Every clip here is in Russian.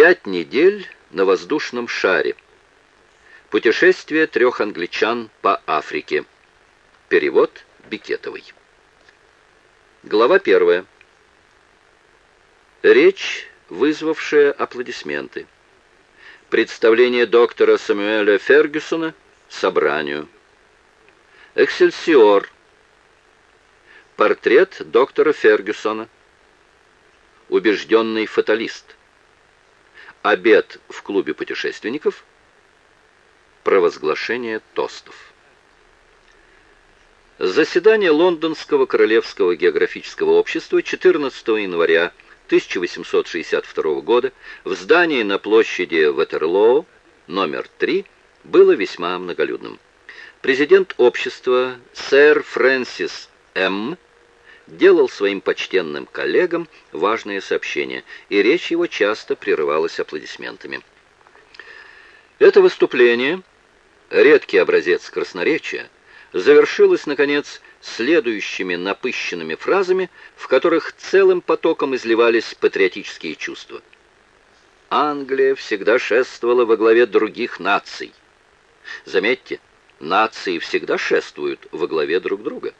Пять недель на воздушном шаре. Путешествие трех англичан по Африке. Перевод Бикетовой. Глава первая. Речь, вызвавшая аплодисменты. Представление доктора Самуэля Фергюсона собранию. Эксельсиор. Портрет доктора Фергюсона. Убежденный фаталист. Обед в клубе путешественников. Провозглашение тостов. Заседание Лондонского Королевского географического общества 14 января 1862 года в здании на площади Ватерлоо, номер 3, было весьма многолюдным. Президент общества сэр Фрэнсис М. делал своим почтенным коллегам важные сообщения, и речь его часто прерывалась аплодисментами. Это выступление, редкий образец красноречия, завершилось, наконец, следующими напыщенными фразами, в которых целым потоком изливались патриотические чувства. Англия всегда шествовала во главе других наций. Заметьте, нации всегда шествуют во главе друг друга.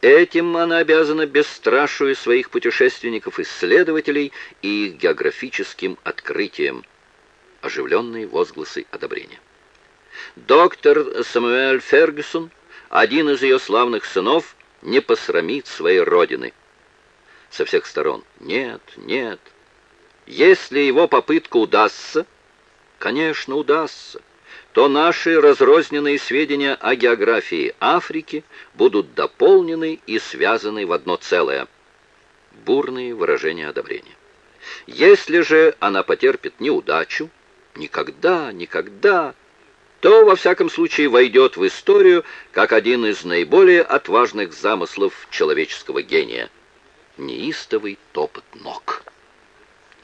Этим она обязана бесстрашию своих путешественников-исследователей и их географическим открытиям. Оживленные возгласы одобрения. Доктор Самуэль Фергюсон, один из ее славных сынов, не посрамит своей родины. Со всех сторон. Нет, нет. Если его попытка удастся, конечно, удастся, то наши разрозненные сведения о географии Африки будут дополнены и связаны в одно целое. Бурные выражения одобрения. Если же она потерпит неудачу, никогда, никогда, то, во всяком случае, войдет в историю как один из наиболее отважных замыслов человеческого гения. Неистовый топот ног.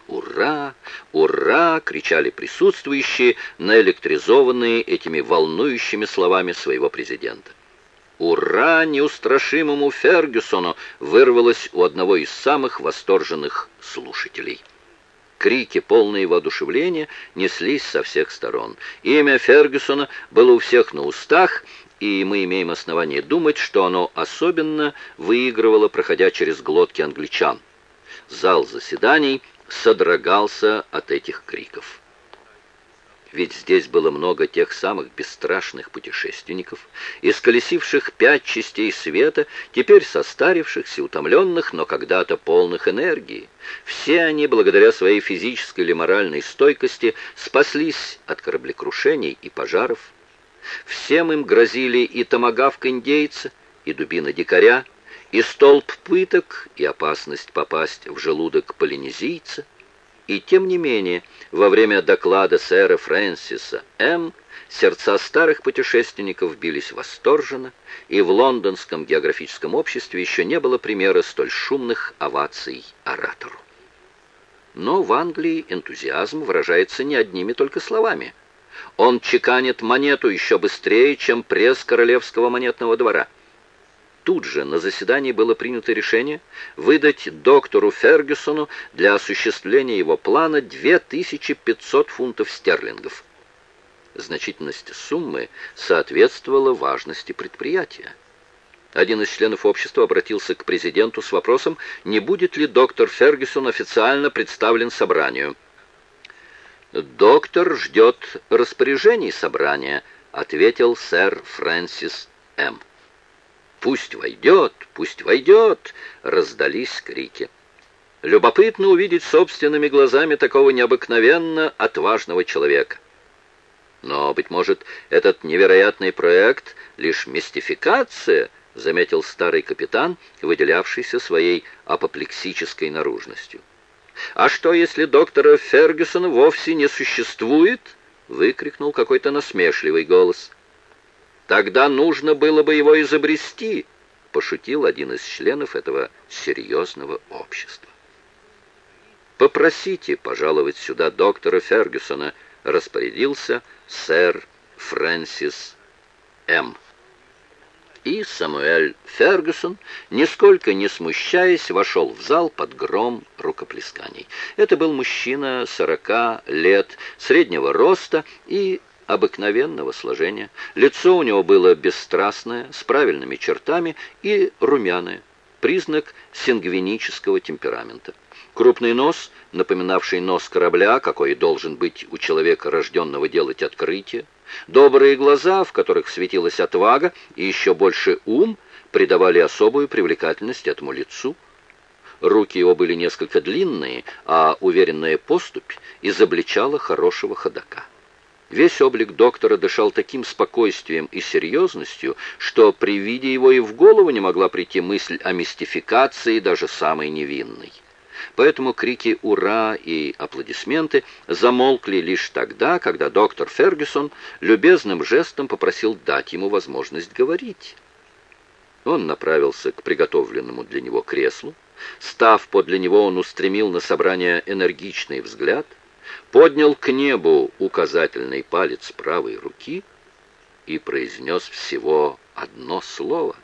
«Ура! Ура!» — кричали присутствующие, наэлектризованные этими волнующими словами своего президента. «Ура!» неустрашимому Фергюсону вырвалось у одного из самых восторженных слушателей. Крики, полные воодушевления, неслись со всех сторон. Имя Фергюсона было у всех на устах, и мы имеем основание думать, что оно особенно выигрывало, проходя через глотки англичан. Зал заседаний — содрогался от этих криков. Ведь здесь было много тех самых бесстрашных путешественников, исколесивших пять частей света, теперь состарившихся, утомленных, но когда-то полных энергии. Все они, благодаря своей физической или моральной стойкости, спаслись от кораблекрушений и пожаров. Всем им грозили и томагавк индейца, и дубина дикаря, и столб пыток, и опасность попасть в желудок полинезийца. И тем не менее, во время доклада сэра Фрэнсиса М. сердца старых путешественников бились восторженно, и в лондонском географическом обществе еще не было примера столь шумных оваций оратору. Но в Англии энтузиазм выражается не одними только словами. Он чеканит монету еще быстрее, чем пресс Королевского монетного двора – тут же на заседании было принято решение выдать доктору Фергюсону для осуществления его плана 2500 фунтов стерлингов. Значительность суммы соответствовала важности предприятия. Один из членов общества обратился к президенту с вопросом, не будет ли доктор Фергюсон официально представлен собранию. «Доктор ждет распоряжений собрания», — ответил сэр Фрэнсис М. «Пусть войдет, пусть войдет!» — раздались крики. Любопытно увидеть собственными глазами такого необыкновенно отважного человека. Но, быть может, этот невероятный проект — лишь мистификация, заметил старый капитан, выделявшийся своей апоплексической наружностью. «А что, если доктора Фергюсона вовсе не существует?» — выкрикнул какой-то насмешливый голос. Тогда нужно было бы его изобрести, пошутил один из членов этого серьезного общества. «Попросите пожаловать сюда доктора Фергюсона», распорядился сэр Фрэнсис М. И Самуэль Фергюсон, нисколько не смущаясь, вошел в зал под гром рукоплесканий. Это был мужчина сорока лет, среднего роста и обыкновенного сложения. Лицо у него было бесстрастное, с правильными чертами и румяное, признак сингвинического темперамента. Крупный нос, напоминавший нос корабля, какой должен быть у человека, рожденного делать открытие, Добрые глаза, в которых светилась отвага, и еще больше ум, придавали особую привлекательность этому лицу. Руки его были несколько длинные, а уверенная поступь изобличала хорошего ходока. Весь облик доктора дышал таким спокойствием и серьезностью, что при виде его и в голову не могла прийти мысль о мистификации даже самой невинной. Поэтому крики «Ура!» и аплодисменты замолкли лишь тогда, когда доктор Фергюсон любезным жестом попросил дать ему возможность говорить. Он направился к приготовленному для него креслу. Став подле него, он устремил на собрание энергичный взгляд, поднял к небу указательный палец правой руки и произнес всего одно слово.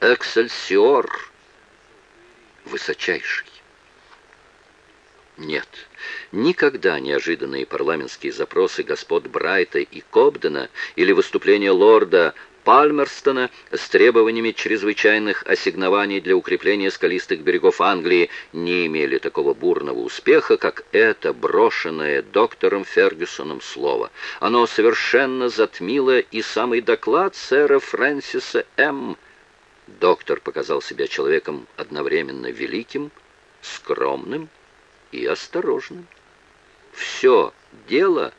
«Эксельсиор!» Высочайший. Нет, никогда неожиданные парламентские запросы господ Брайта и Кобдена или выступления лорда Пальмерстона с требованиями чрезвычайных ассигнований для укрепления скалистых берегов Англии не имели такого бурного успеха, как это брошенное доктором Фергюсоном слово. Оно совершенно затмило и самый доклад сэра Фрэнсиса М. Доктор показал себя человеком одновременно великим, скромным, и осторожным. Все дело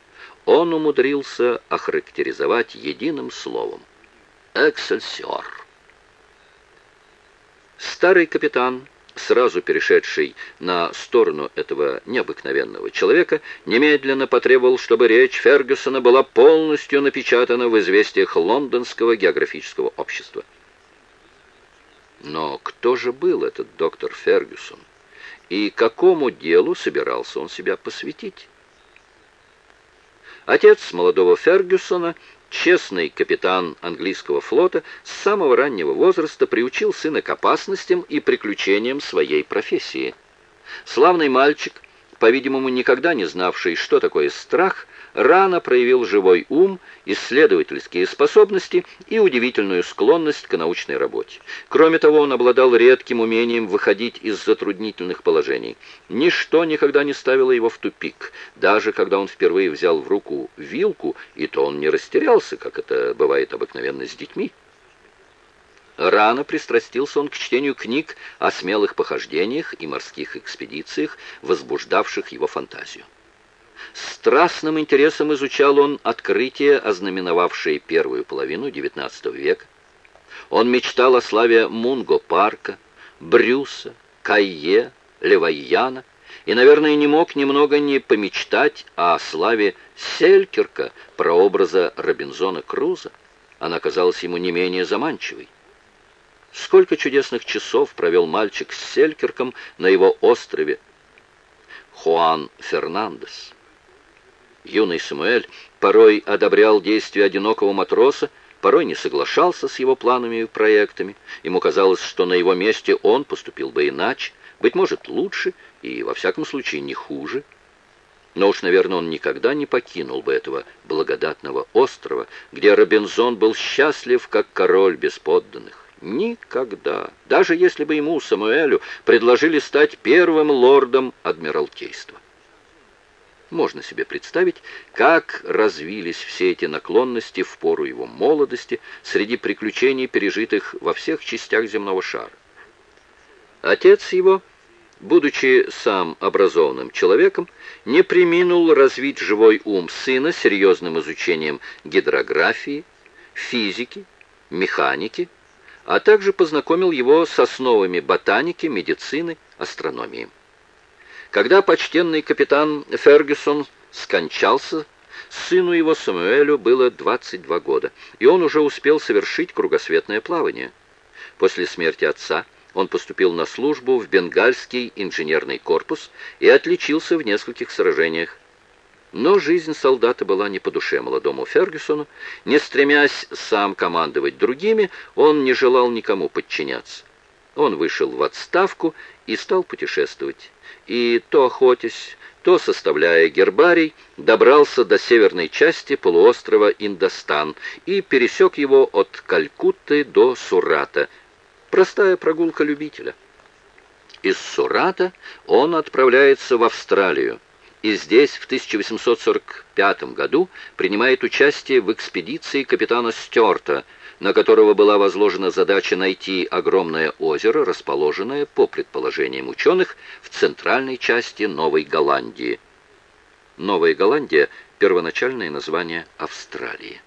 он умудрился охарактеризовать единым словом «эксельсиор». Старый капитан, сразу перешедший на сторону этого необыкновенного человека, немедленно потребовал, чтобы речь Фергюсона была полностью напечатана в известиях Лондонского географического общества. Но кто же был этот доктор Фергюсон? и какому делу собирался он себя посвятить. Отец молодого Фергюсона, честный капитан английского флота, с самого раннего возраста приучил сына к опасностям и приключениям своей профессии. Славный мальчик, по-видимому, никогда не знавший, что такое страх, рано проявил живой ум, исследовательские способности и удивительную склонность к научной работе. Кроме того, он обладал редким умением выходить из затруднительных положений. Ничто никогда не ставило его в тупик. Даже когда он впервые взял в руку вилку, и то он не растерялся, как это бывает обыкновенно с детьми. Рано пристрастился он к чтению книг о смелых похождениях и морских экспедициях, возбуждавших его фантазию. Страстным интересом изучал он открытия, ознаменовавшие первую половину XIX века. Он мечтал о славе Мунго-парка, Брюса, Кайе, Левайяна и, наверное, не мог немного не помечтать о славе Селькерка, прообраза Робинзона Круза. Она казалась ему не менее заманчивой. Сколько чудесных часов провел мальчик с Селькерком на его острове Хуан Фернандес. Юный Самуэль порой одобрял действия одинокого матроса, порой не соглашался с его планами и проектами. Ему казалось, что на его месте он поступил бы иначе, быть может, лучше и, во всяком случае, не хуже. Но уж, наверное, он никогда не покинул бы этого благодатного острова, где Робинзон был счастлив, как король без подданных. Никогда. Даже если бы ему, Самуэлю, предложили стать первым лордом Адмиралтейства. Можно себе представить, как развились все эти наклонности в пору его молодости среди приключений, пережитых во всех частях земного шара. Отец его, будучи сам образованным человеком, не приминул развить живой ум сына серьезным изучением гидрографии, физики, механики, а также познакомил его с основами ботаники, медицины, астрономии. Когда почтенный капитан Фергюсон скончался, сыну его Самуэлю было 22 года, и он уже успел совершить кругосветное плавание. После смерти отца он поступил на службу в Бенгальский инженерный корпус и отличился в нескольких сражениях. Но жизнь солдата была не по душе молодому Фергюсону. Не стремясь сам командовать другими, он не желал никому подчиняться. Он вышел в отставку и стал путешествовать. И то охотясь, то, составляя гербарий, добрался до северной части полуострова Индостан и пересек его от Калькутты до Сурата. Простая прогулка любителя. Из Сурата он отправляется в Австралию и здесь в 1845 году принимает участие в экспедиции капитана Стюарта, на которого была возложена задача найти огромное озеро, расположенное, по предположениям ученых, в центральной части Новой Голландии. Новая Голландия – первоначальное название Австралии.